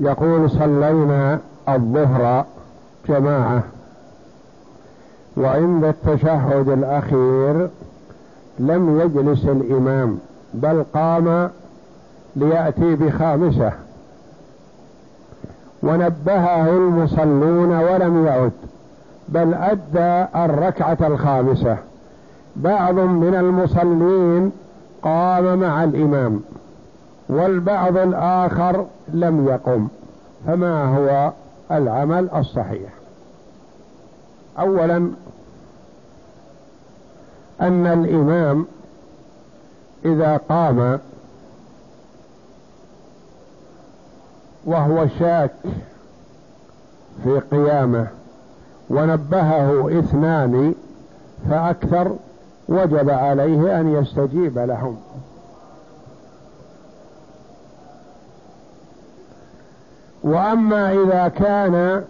يقول صلينا الظهر جماعة. وعند التشهد الأخير لم يجلس الإمام بل قام ليأتي بخامسة. ونبهه المصلون ولم يعد بل أدى الركعة الخامسة. بعض من المصلين قام مع الإمام. والبعض الآخر لم يقم فما هو العمل الصحيح؟ أولا أن الإمام إذا قام وهو شاك في قيامه ونبهه اثنان فأكثر وجب عليه أن يستجيب لهم. وأما إذا كان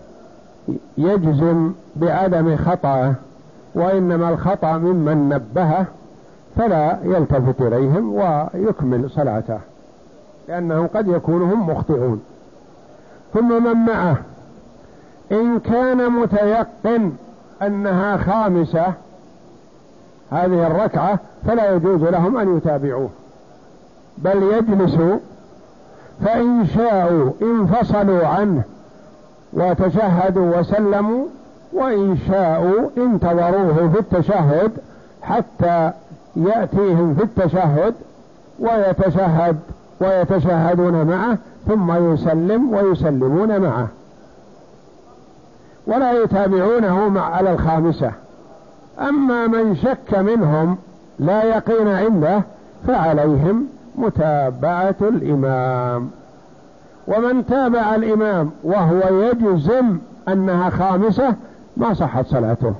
يجزم بعدم خطأه وإنما الخطأ ممن نبهه فلا يلتفت إليهم ويكمل صلاته لأنهم قد يكونوا هم مخطئون. ثم من معه إن كان متيقن أنها خامسة هذه الركعة فلا يجوز لهم أن يتابعوه بل يجلسوا فإن شاءوا انفصلوا عنه وتشهدوا وسلموا وإن شاءوا انتظروه في التشهد حتى يأتيهم في التشهد ويتشهد ويتشهدون معه ثم يسلم ويسلمون معه. ولا يتابعونه مع على الخامسة. أما من شك منهم لا يقين عنده فعليهم متابعة الإمام. ومن تابع الإمام وهو يجزم أنها خامسة ما صحت صلاته.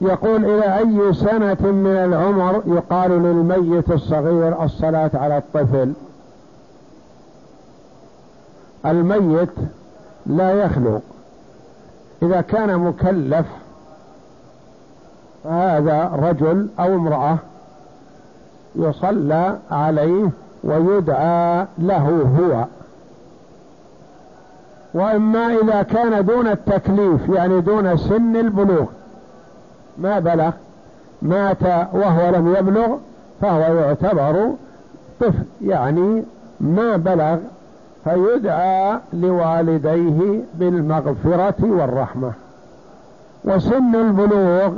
يقول إلى أي سنة من العمر يقال للميت الصغير الصلاة على الطفل؟ الميت لا يخلو إذا كان مكلف فهذا رجل أو امرأة يصلى عليه ويدعى له هو. وإما إذا كان دون التكليف يعني دون سن البلوغ ما بلغ مات وهو لم يبلغ فهو يعتبر طفل يعني ما بلغ فيدعى لوالديه بالمغفرة والرحمة. وسن البلوغ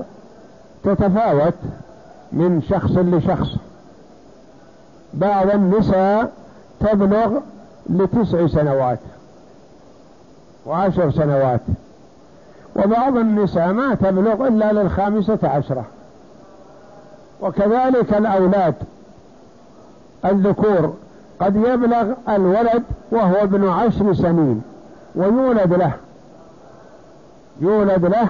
تتفاوت من شخص لشخص. بعض النساء تبلغ لتسع سنوات وعشر سنوات وبعض النساء ما تبلغ إلا للخامسة عشرة. وكذلك الأولاد الذكور قد يبلغ الولد وهو ابن عشر سنين ويولد له يولد له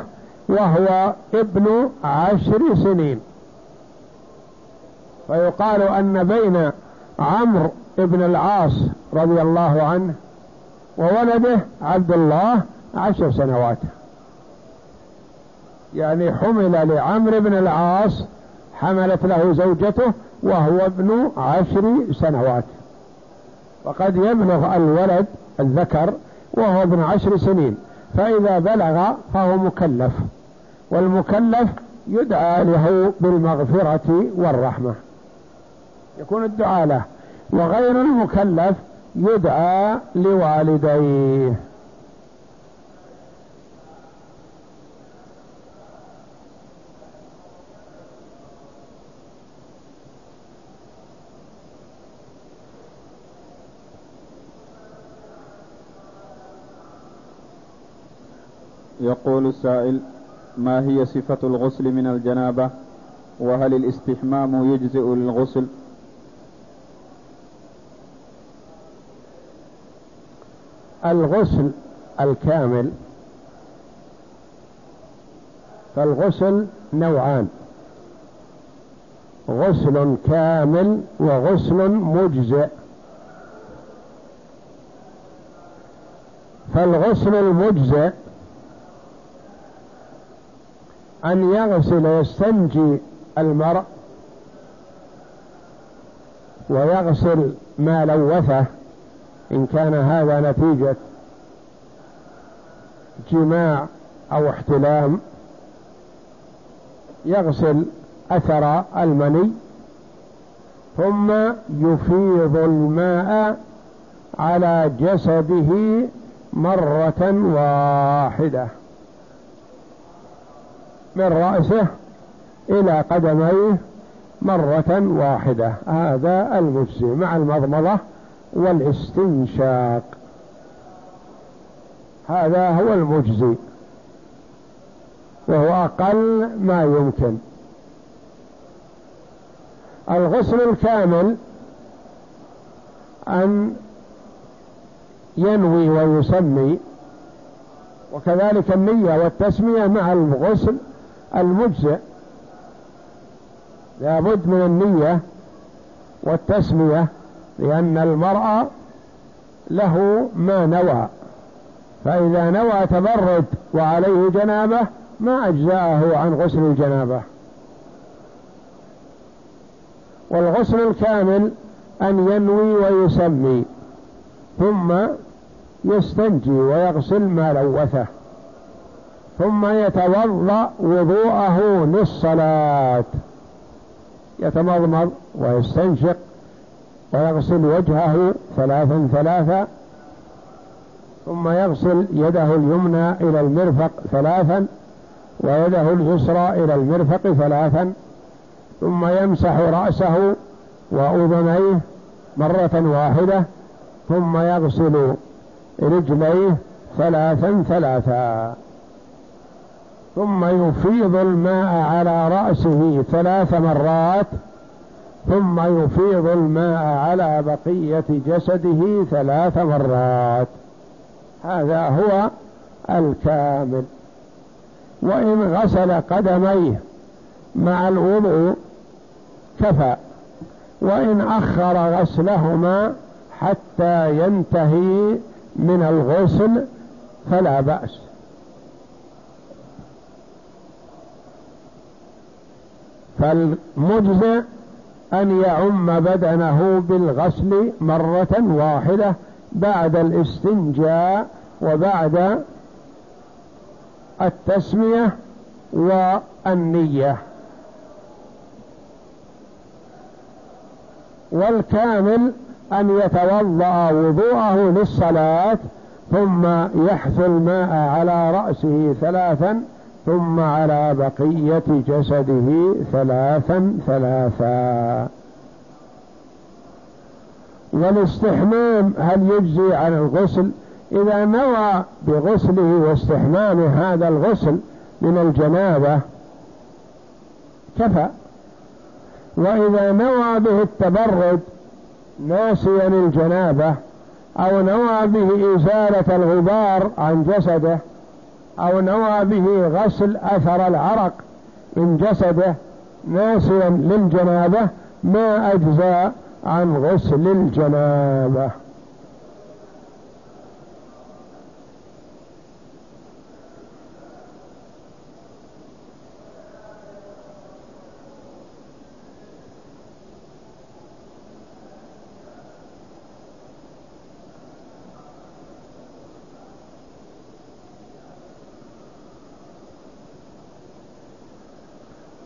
وهو ابن عشر سنين. فيقال أن بين عمرو ابن العاص رضي الله عنه وولده عبد الله عشر سنوات. يعني حمل لعمرو بن العاص حملت له زوجته وهو ابن عشر سنوات. وقد يبلغ الولد الذكر وهو ابن عشر سنين. فإذا بلغ فهو مكلف. والمكلف يدعى له بالمغفرة والرحمة. يكون الدعاء له. وغير المكلف يدعى لوالديه. يقول السائل ما هي صفة الغسل من الجنابة؟ وهل الاستحمام يجزئ للغسل؟ الغسل الكامل فالغسل نوعان. غسل كامل وغسل مجزئ. فالغسل المجزئ أن يغسل يستنجي المرء ويغسل ما لوثه إن كان هذا نتيجة جماع أو احتلام يغسل أثر المني ثم يفيض الماء على جسده مرة واحدة. من رأسه إلى قدميه مرة واحدة. هذا المجزي مع المضمضة والاستنشاق. هذا هو المجزي. وهو أقل ما يمكن. الغسل الكامل أن ينوي ويسمي وكذلك النية والتسمية مع الغسل المجزئ لابد من النية والتسمية لأن المرأة له ما نوى فإذا نوى تبرد وعليه جنابة ما أجزاءه عن غسل الجنابة. والغسل الكامل أن ينوي ويسمي ثم يستنجي ويغسل ما لوثه. ثم يتوضأ وضوءه للصلاة. يتمضمض ويستنشق ويغسل وجهه ثلاثا ثلاثا ثم يغسل يده اليمنى إلى المرفق ثلاثا ويده اليسرى إلى المرفق ثلاثا ثم يمسح رأسه وأذنيه مرة واحدة ثم يغسل رجليه ثلاثا ثلاثا. ثم يفيض الماء على رأسه ثلاث مرات ثم يفيض الماء على بقية جسده ثلاث مرات. هذا هو الكامل. وإن غسل قدميه مع الوضوء كفى وإن أخر غسلهما حتى ينتهي من الغسل فلا بأس. فالمجزئ أن يعم بدنه بالغسل مرة واحدة بعد الاستنجاء وبعد التسمية والنية. والكامل أن يتوضأ وضوءه للصلاة ثم يحث الماء على رأسه ثلاثا ثم على بقية جسده ثلاثا ثلاثا. والاستحمام هل يجزي عن الغسل؟ إذا نوى بغسله واستحمام هذا الغسل من الجنابة كفى. وإذا نوى به التبرد ناسيا الجنابة أو نوى به إزالة الغبار عن جسده أو نوى به غسل أثر العرق من جسده ناسيا للجنابة ما أجزى عن غسل الجنابة.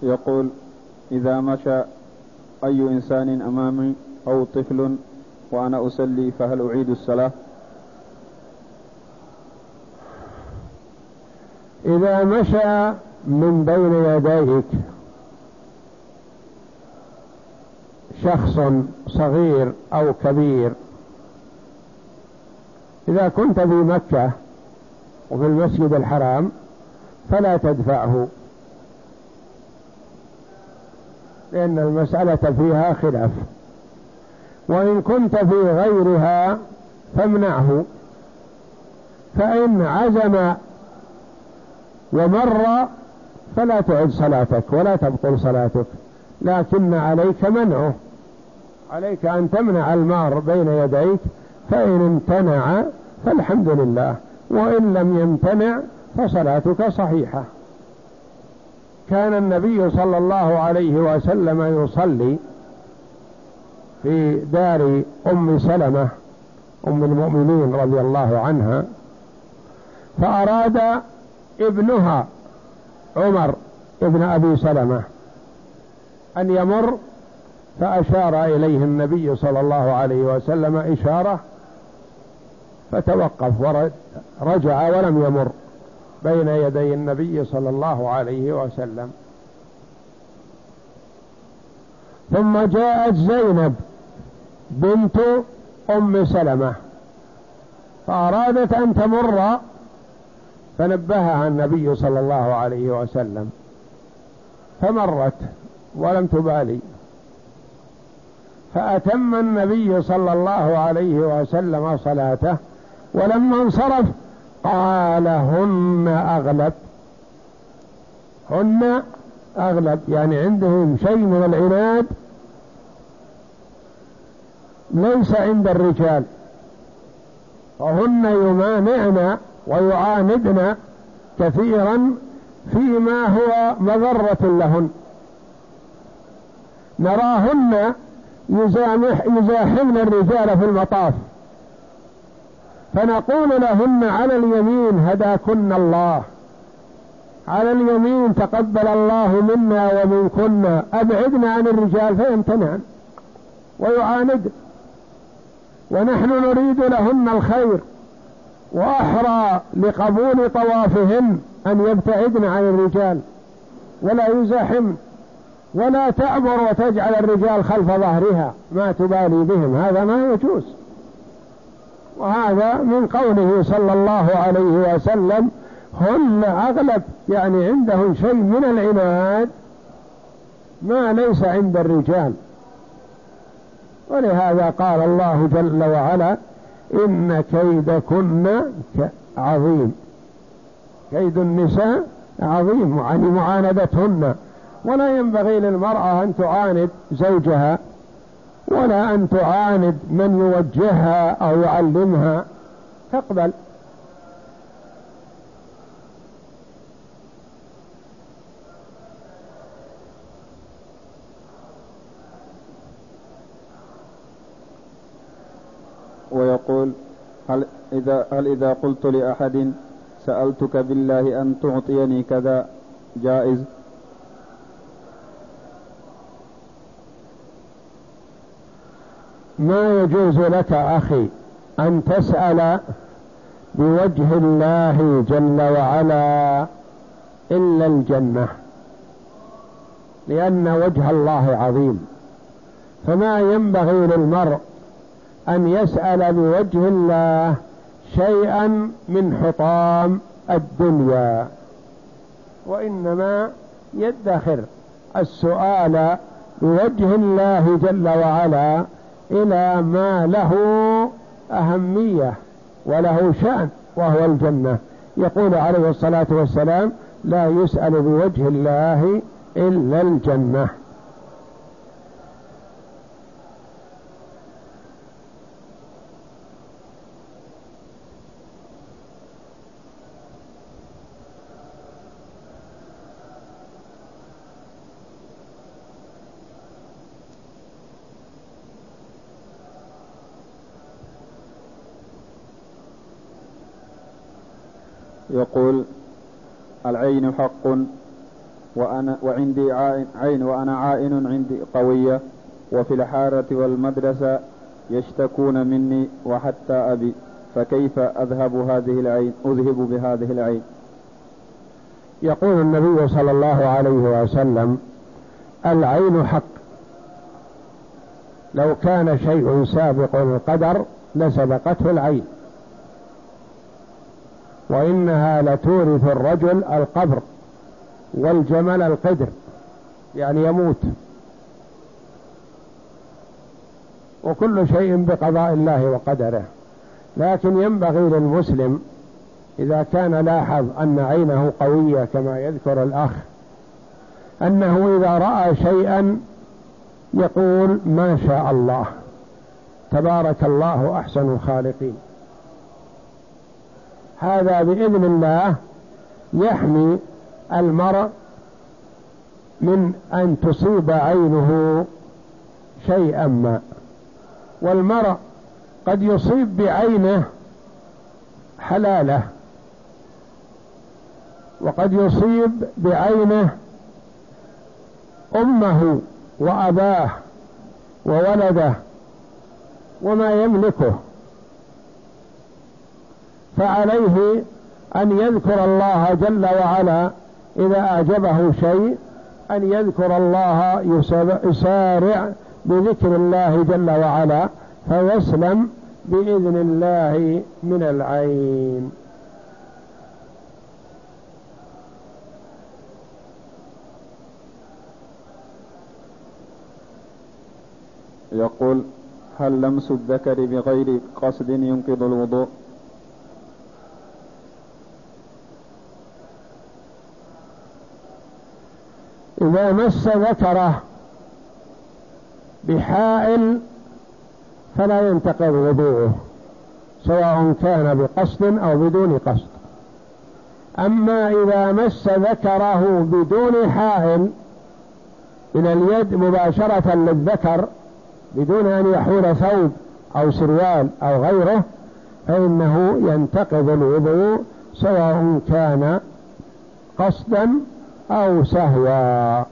يقول إذا مشى أي إنسان أمامي أو طفل وأنا أصلي فهل أعيد الصلاة؟ إذا مشى من بين يديك شخص صغير أو كبير إذا كنت في مكة وفي المسجد الحرام فلا تدفعه. لأن المسألة فيها خلاف. وإن كنت في غيرها فامنعه. فإن عزم ومر فلا تعد صلاتك ولا تبطل صلاتك. لكن عليك منعه. عليك أن تمنع المار بين يديك. فإن امتنع فالحمد لله. وإن لم يمتنع فصلاتك صحيحة. كان النبي صلى الله عليه وسلم يصلي في دار أم سلمة أم المؤمنين رضي الله عنها فأراد ابنها عمر ابن أبي سلمة أن يمر فأشار إليه النبي صلى الله عليه وسلم إشارة فتوقف ورجع ولم يمر. بين يدي النبي صلى الله عليه وسلم. ثم جاءت زينب بنت أم سلمة فأرادت أن تمر فنبهها النبي صلى الله عليه وسلم. فمرت ولم تبالي. فأتم النبي صلى الله عليه وسلم صلاته ولما أنصرف قال هن أغلب. هن أغلب يعني عندهم شيء من العناد ليس عند الرجال. فهن يمانعن ويعاندن كثيرا فيما هو مضرة لهن. نراهن يزاحمن الرجال في المطاف. فنقول لهن على اليمين هداكن الله. على اليمين تقبل الله منا ومنكن. أبعدنا عن الرجال فيمتنعن ويعاند. ونحن نريد لهن الخير. وأحرى لقبول طوافهن أن يبتعدن عن الرجال. ولا يزاحمن ولا تعبر وتجعل الرجال خلف ظهرها. ما تبالي بهم. هذا ما يجوز. وهذا من قوله صلى الله عليه وسلم هن أغلب يعني عندهم شيء من العناد ما ليس عند الرجال. ولهذا قال الله جل وعلا إن كيدكن عظيم كيد النساء عظيم يعني معاندتهن. ولا ينبغي للمرأة أن تعاند زوجها ولا أن تعاند من يوجهها أو يعلمها. تقبل. ويقول هل إذا, هل إذا قلت لأحد سألتك بالله أن تعطيني كذا؟ جائز. ما يجوز لك أخي أن تسأل بوجه الله جل وعلا إلا الجنة لأن وجه الله عظيم. فما ينبغي للمرء أن يسأل بوجه الله شيئا من حطام الدنيا. وإنما يدخر السؤال بوجه الله جل وعلا إلى ما له أهمية وله شأن وهو الجنة. يقول عليه الصلاة والسلام لا يسأل بوجه الله إلا الجنة. يقول العين حق وأنا وعندي عين وأنا عائن عندي قوية وفي الحارة والمدرسة يشتكون مني وحتى أبي فكيف أذهب هذه العين؟ أذهب بهذه العين. يقول النبي صلى الله عليه وسلم العين حق. لو كان شيء سابق القدر لسبقته العين. وإنها لتورث الرجل القبر والجمل القدر يعني يموت. وكل شيء بقضاء الله وقدره. لكن ينبغي للمسلم إذا كان لاحظ أن عينه قوية كما يذكر الأخ أنه إذا رأى شيئا يقول ما شاء الله تبارك الله أحسن الخالقين. هذا بإذن الله يحمي المرء من أن تصيب عينه شيئا ما. والمرء قد يصيب بعينه حلاله وقد يصيب بعينه أمه وأباه وولده وما يملكه. فعليه أن يذكر الله جل وعلا إذا أعجبه شيء أن يذكر الله يسارع بذكر الله جل وعلا فيسلم بإذن الله من العين. يقول هل لمس الذكر بغير قصد ينقض الوضوء؟ إذا مس ذكره بحائل فلا ينتقض وضوءه سواء كان بقصد أو بدون قصد. أما إذا مس ذكره بدون حائل من اليد مباشرة للذكر بدون أن يحول ثوب أو سروال أو غيره فإنه ينتقض الوضوء سواء كان قصدا أو سهوا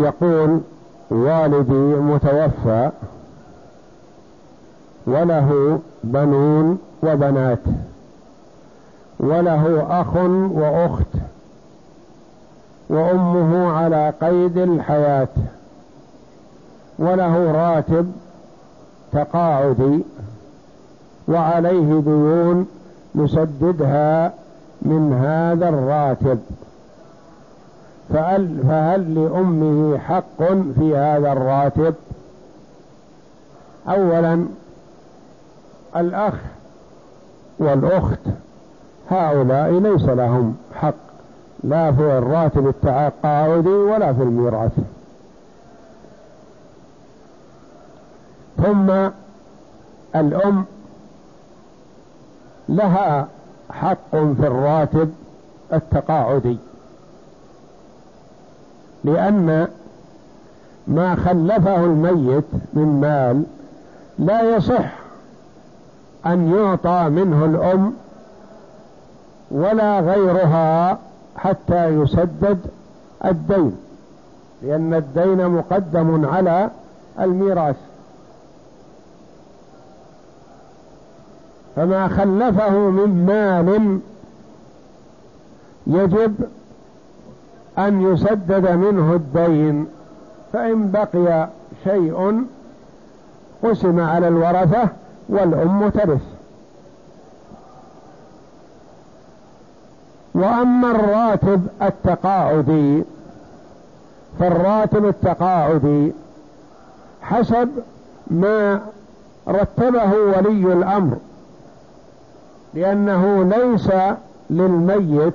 يقول والدي متوفى وله بنون وبنات وله أخ وأخت وأمه على قيد الحياة وله راتب تقاعدي وعليه ديون نسددها من هذا الراتب فهل, فهل لأمه حق في هذا الراتب؟ أولا الأخ والأخت هؤلاء ليس لهم حق لا في الراتب التقاعدي ولا في الميراث. ثم الأم لها حق في الراتب التقاعدي. لأن ما خلفه الميت من مال لا يصح أن يعطى منه الأم ولا غيرها حتى يسدد الدين لأن الدين مقدم على الميراث. فما خلفه من مال يجب أن يسدد منه الدين فإن بقي شيء قسم على الورثة والأم ترث. وأما الراتب التقاعدي فالراتب التقاعدي حسب ما رتبه ولي الأمر لأنه ليس للميت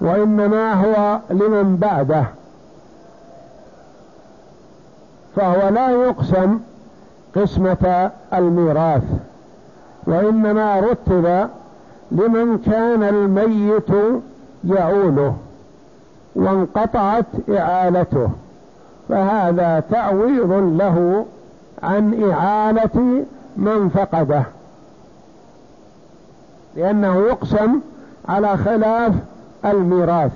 وإنما هو لمن بعده. فهو لا يقسم قسمة الميراث وإنما رتب لمن كان الميت يعوله وانقطعت إعالته. فهذا تعويض له عن إعالة من فقده لأنه يقسم على خلاف الميراث.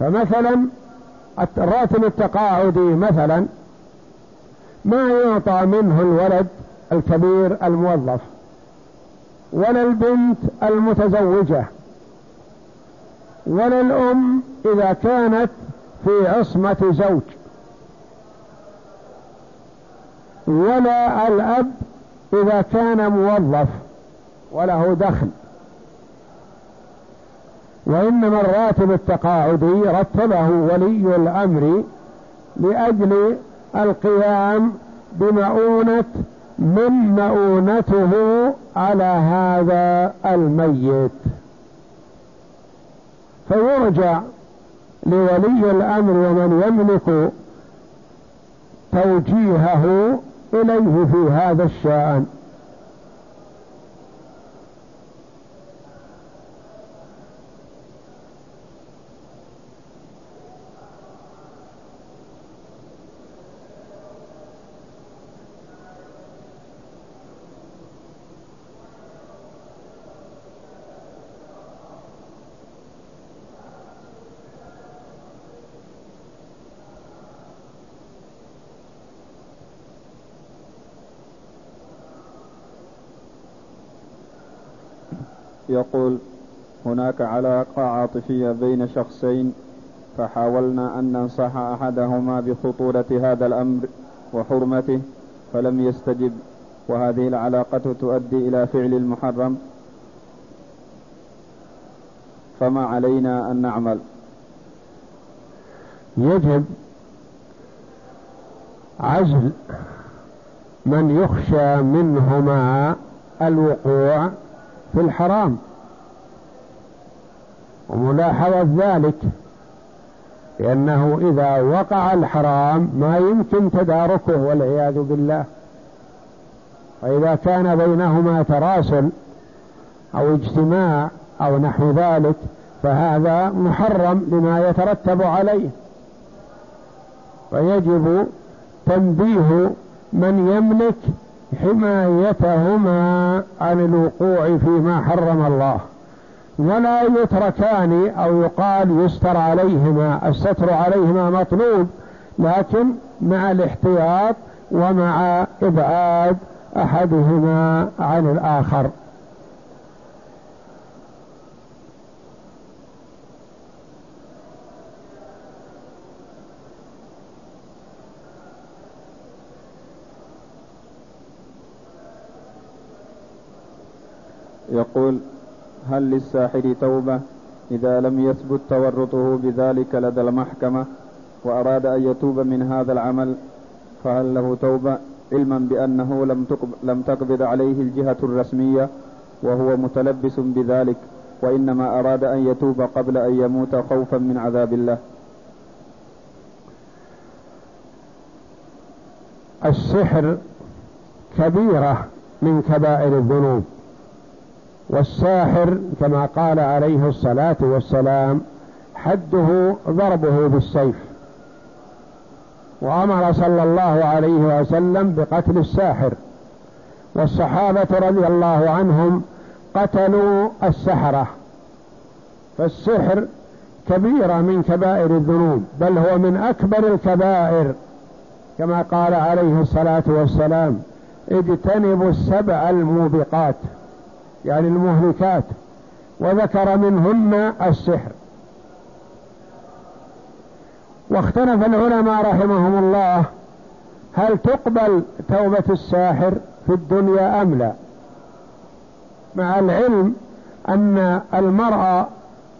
فمثلا الراتب التقاعدي مثلا ما يعطى منه الولد الكبير الموظف ولا البنت المتزوجة ولا الأم إذا كانت في عصمة زوج ولا الأب إذا كان موظف وله دخل. وإنما الراتب التقاعدي رتبه ولي الأمر لأجل القيام بمؤونة من مؤونته على هذا الميت. فيرجع لولي الأمر ومن يملك توجيهه إليه في هذا الشأن يقول علاقة عاطفية بين شخصين فحاولنا أن ننصح أحدهما بخطورة هذا الأمر وحرمته فلم يستجب وهذه العلاقة تؤدي إلى فعل المحرم. فما علينا أن نعمل؟ يجب عزل من يخشى منهما الوقوع في الحرام. وملاحظة ذلك لأنه إذا وقع الحرام ما يمكن تداركه والعياذ بالله. وإذا كان بينهما تراسل أو اجتماع أو نحو ذلك فهذا محرم لما يترتب عليه. فيجب تنبيه من يملك حمايتهما عن الوقوع فيما حرم الله. ولا يتركان أو يقال يستر عليهما الستر عليهما مطلوب لكن مع الاحتياط ومع إبعاد أحدهما عن الآخر. يقول هل للساحر توبة؟ إذا لم يثبت تورطه بذلك لدى المحكمة وأراد أن يتوب من هذا العمل فهل له توبة؟ علما بأنه لم لم تقبض عليه الجهة الرسمية وهو متلبس بذلك وإنما أراد أن يتوب قبل أن يموت خوفا من عذاب الله. السحر كبيرة من كبائر الذنوب. والساحر كما قال عليه الصلاة والسلام حده ضربه بالسيف. وأمر صلى الله عليه وسلم بقتل الساحر. والصحابة رضي الله عنهم قتلوا السحرة. فالسحر كبيرة من كبائر الذنوب بل هو من أكبر الكبائر. كما قال عليه الصلاة والسلام اجتنبوا السبع الموبقات. يعني المهلكات وذكر منهن السحر. واختلف العلماء رحمهم الله هل تقبل توبة الساحر في الدنيا أم لا؟ مع العلم أن المرأة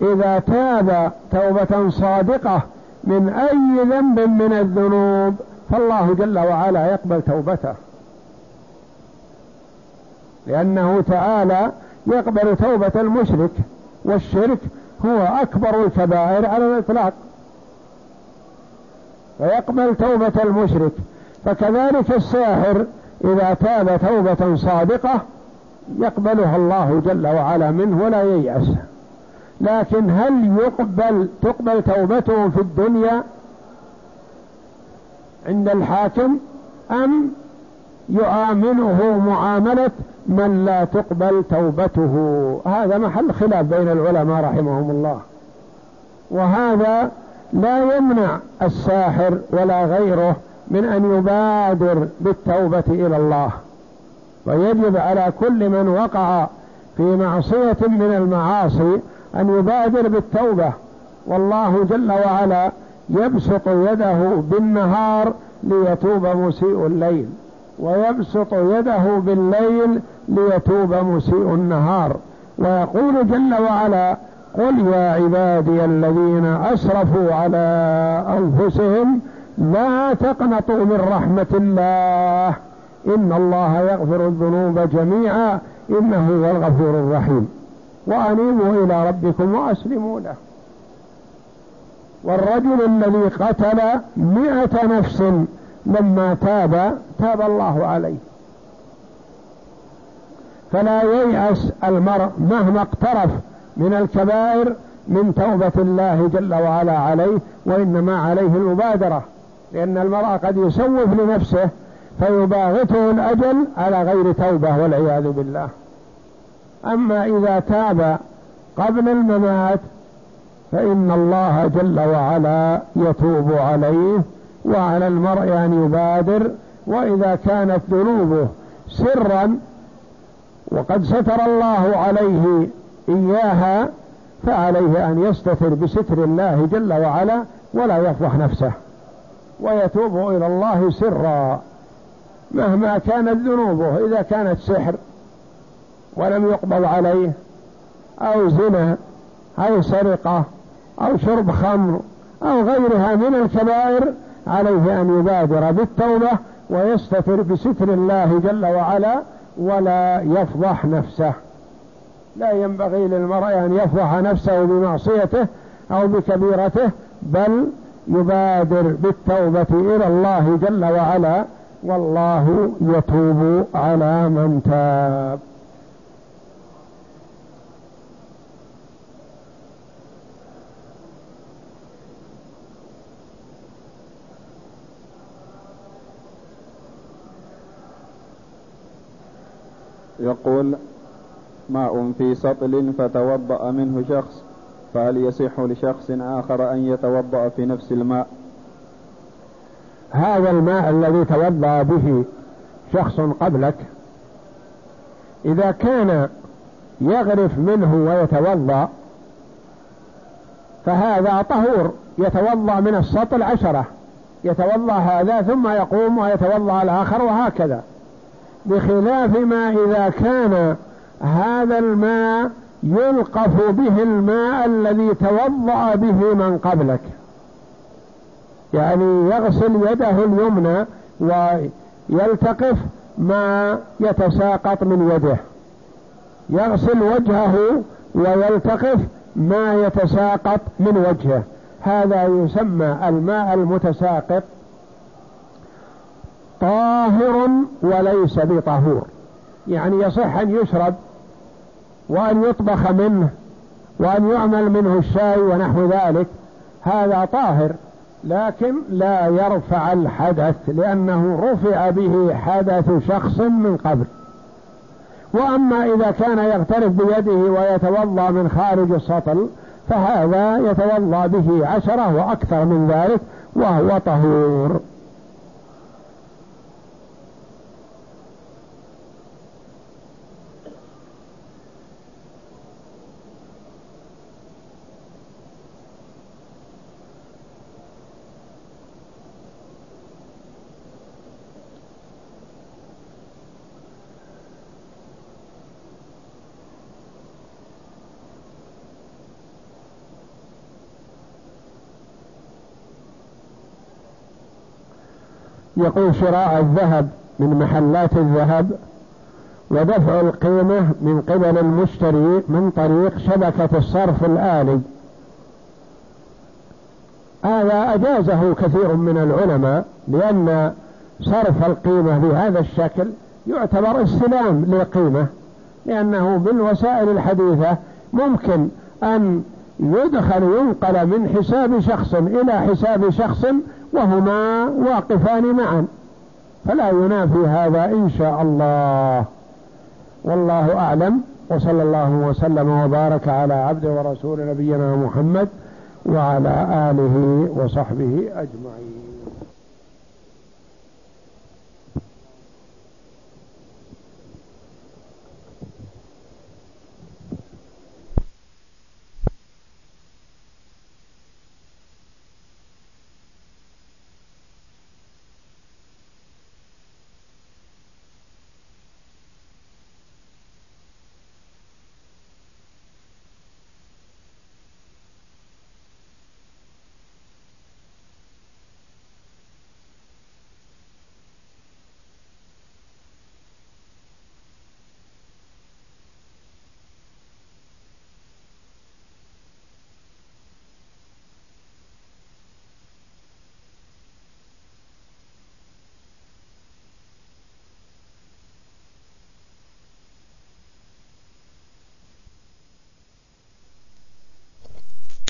إذا تاب توبة صادقة من أي ذنب من الذنوب فالله جل وعلا يقبل توبته. لأنه تعالى يقبل توبة المشرك والشرك هو أكبر الكبائر على الإطلاق. ويقبل توبة المشرك فكذلك الساحر إذا تاب توبة صادقة يقبلها الله جل وعلا منه ولا ييأس. لكن هل يقبل تقبل توبته في الدنيا عند الحاكم أم يعامله معاملة من لا تقبل توبته. هذا محل خلاف بين العلماء رحمهم الله. وهذا لا يمنع الساحر ولا غيره من أن يبادر بالتوبة إلى الله. ويجب على كل من وقع في معصية من المعاصي أن يبادر بالتوبة. والله جل وعلا يبسط يده بالنهار ليتوب مسيء الليل. ويبسط يده بالليل ليتوب مسيء النهار. ويقول جل وعلا قل يا عبادي الذين أسرفوا على أنفسهم لا تقنطوا من رحمة الله. إن الله يغفر الذنوب جميعا إنه هو الغفور الرحيم. وأنيبوا إلى ربكم وأسلموا له. والرجل الذي قتل مئة نفس لما تاب تاب الله عليه. فلا ييأس المرء مهما اقترف من الكبائر من توبة الله جل وعلا عليه وإنما عليه المبادرة. لأن المرء قد يسوف لنفسه فيباغته الأجل على غير توبة والعياذ بالله. أما إذا تاب قبل الممات فإن الله جل وعلا يتوب عليه وعلى المرء أن يبادر وإذا كانت ذنوبه سرا وقد ستر الله عليه إياها فعليه أن يستتر بستر الله جل وعلا ولا يفضح نفسه ويتوب إلى الله سرا مهما كانت ذنوبه إذا كانت سحر ولم يقبض عليه أو زنا أو سرقة أو شرب خمر أو غيرها من الكبائر عليه أن يبادر بالتوبة ويستتر بستر الله جل وعلا ولا يفضح نفسه. لا ينبغي للمرء أن يفضح نفسه بمعصيته أو بكبيرته بل يبادر بالتوبة إلى الله جل وعلا والله يتوب على من تاب. يقول ماء في سطل فتوضأ منه شخص فهل يصح لشخص آخر أن يتوضأ في نفس الماء؟ هذا الماء الذي توضأ به شخص قبلك إذا كان يغرف منه ويتوضأ فهذا طهور يتوضأ من السطل عشرة يتوضأ هذا ثم يقوم ويتوضأ الآخر وهكذا. بخلاف ما إذا كان هذا الماء يلقف به الماء الذي توضأ به من قبلك. يعني يغسل يده اليمنى ويلتقف ما يتساقط من يده. يغسل وجهه ويلتقف ما يتساقط من وجهه. هذا يسمى الماء المتساقط طاهر وليس بطهور. يعني يصح أن يشرب وأن يطبخ منه وأن يعمل منه الشاي ونحو ذلك. هذا طاهر لكن لا يرفع الحدث لأنه رفع به حدث شخص من قبل. وأما إذا كان يغترف بيده ويتوضأ من خارج السطل فهذا يتوضأ به عشرة وأكثر من ذلك وهو طهور. يقول شراء الذهب من محلات الذهب ودفع القيمة من قبل المشتري من طريق شبكة الصرف الآلي. هذا أجازه كثير من العلماء لأن صرف القيمة بهذا الشكل يعتبر استلام للقيمة لأنه بالوسائل الحديثة ممكن أن يدخل ينقل من حساب شخص إلى حساب شخص وهما واقفان معا. فلا ينافي هذا إن شاء الله. والله أعلم. وصلى الله وسلم وبارك على عبد ورسول نبينا محمد وعلى آله وصحبه أجمعين.